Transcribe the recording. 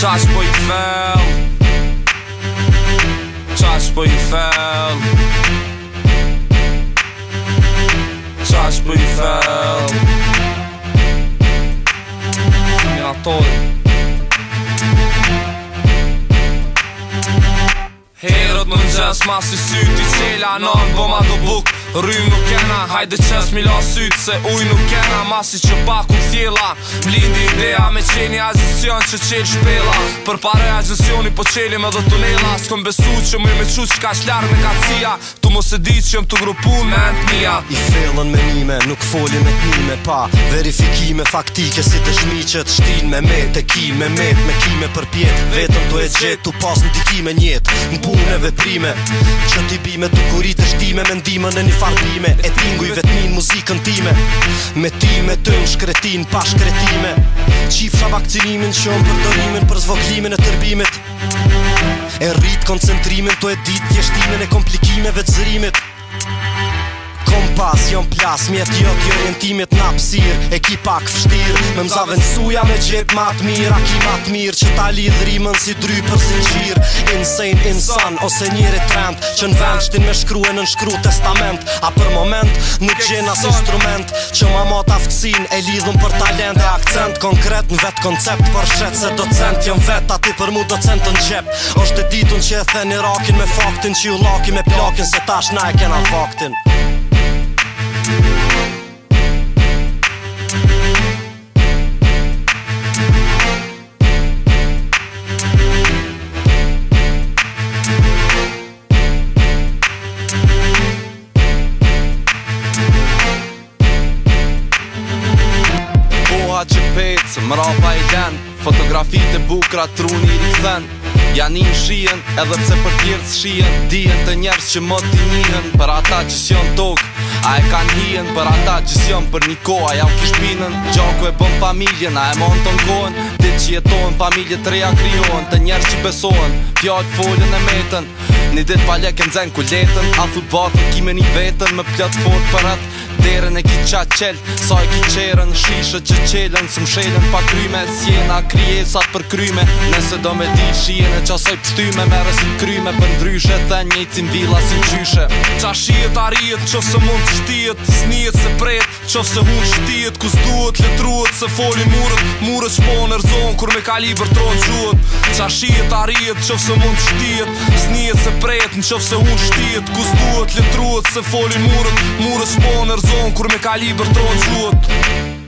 Qash po i fell Qash po i fell Qash po i fell Kimi na tolë Herot në gjës, mas i syti qela Në në bëma do bukë Rym nuk kena, hajde qes mila sytë Se uj nuk kena, masi që pak u thjela Blindi idea me qeni agjusion që qel shpela Për pare agjusioni po qeli me dhe tunela Së besu që mu i me qu që ka shlarë me kacia Tu mos e dit që jem të grupu me entë mija I fillon me nime, nuk foli me t'nime pa Verifikime faktike si të shmi që të shtin me me Te ki me me, me ki me për pjet Vetëm të e gjetë tu pas në dikime njetë Në pune veprime, që t'i bime të kurit të shtime Me ndime në një farbime E tingu i vetmin muzikën time Me ti me të në shkretin pa shkretime Qifra vakcinimin që në përdorimin për zvoglimin e tërbimit E rritë koncentrimin të e ditë tjeshtimin e komplikimeve të zërimit kompas jom plas mjet jot jo, i orientimet napsir, psir ekipa këfështir vështir me mzaven suja me gjep ma të aki ma të që ta lidhrimën si dry për si insane insan ose njëri trend që në vend shtin me shkruen në shkru testament a për moment nuk gjen as instrument që ma ma të e lidhën për talent e akcent konkret në vet koncept për shet se docent jom vet ati për mu docent në gjep është e ditun që e the një rakin me faktin që ju laki me plakin se tash na e kena faktin Thank you. pecë, më i den Fotografi të bukra truni i rithen Janin shien, edhe pse për tjertës shien Dijen të njerës që më t'i njën Për ata që s'jon tokë, a e kan hien Për ata që s'jon për një ko, a jam kishpinën Gjoko e bën familjen, a e mon të ngojnë Dit që jetohen, familje të reja kryohen Të njerës që besohen, fjallë folën e metën Një dit pa lek kem nxen ku letën A thu bakën kime një vetën Me pjatë fort për atë Derën e ki qa qelë Sa e ki qerën Shishët që qelën Së mshelën pa kryme Sjena kryesat për kryme Nëse do me di Qa e i pështyme Me rësit kryme për ndryshe Dhe njëci mbila si qyshe Qa shijet a rjetë Qo se mund të shtijet Snijet se pretë Qovë se hun shtijet ku s'duhet letruhet Se foli murët, murët shpo në rëzon Kur me kaliber tron gjuhet Qa shijet arijet, qovë se mund shtijet Snijet se prejet, në qovë se hun shtijet Ku s'duhet letruhet, se foli murët Murët shpo në rëzon, kur me kaliber tron gjuhet